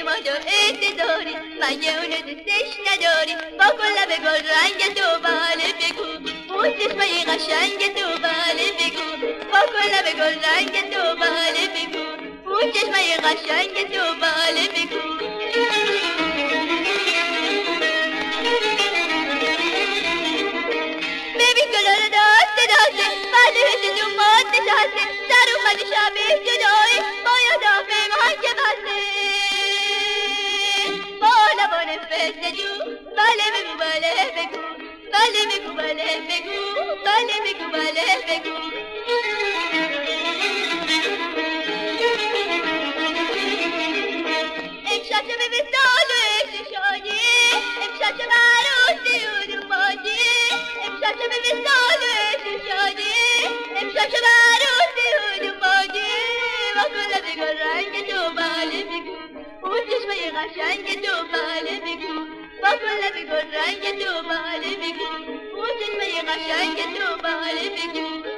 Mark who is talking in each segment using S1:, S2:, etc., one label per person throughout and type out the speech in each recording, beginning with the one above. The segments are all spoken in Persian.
S1: انتظاری مگه اونو دوستش نداری با کل لب گل رنگ تو بله بگو اون چشمه قشنگ تو بله بگو با کل لب گل رنگ تو بله بگو اون چشمه قشنگ تو بله بگو بله تو مات نشسته در اومده شبه جدایی باید آفه که بله بگو بله بگو. بله بگو بله بگو. امشب به وصال شادی امشب چه عروسی و دومادی امشب به وصال و بگو رنگ تو بله بگو. اون چشمه تو بله بگو. رنگ تو بله قشنگ تو بله بگو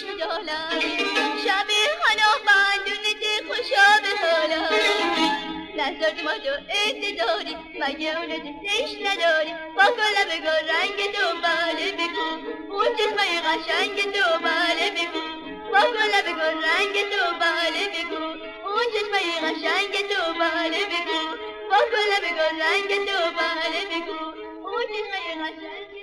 S1: مجالم شب بندونه ده خوشا به حالم نزد ما تو انتظاری مگه اونو دوستش نداری؟ با کلا رنگ تو بله بگو. اون چشمه قشنگ تو بله بگو. با کلا تو بله بگو. اون چشمه قشنگ تو بله بله بگو. اون قشنگ